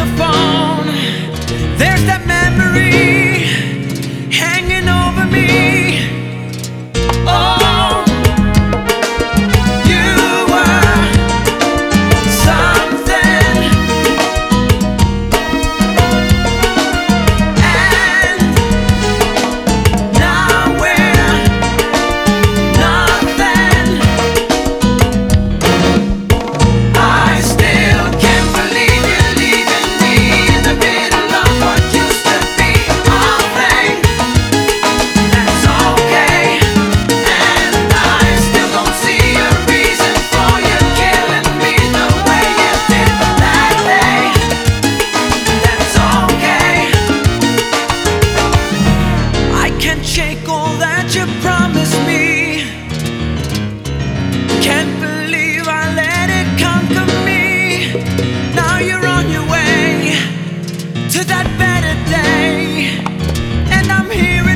the phone. There's that memory. Saturday, and I'm here.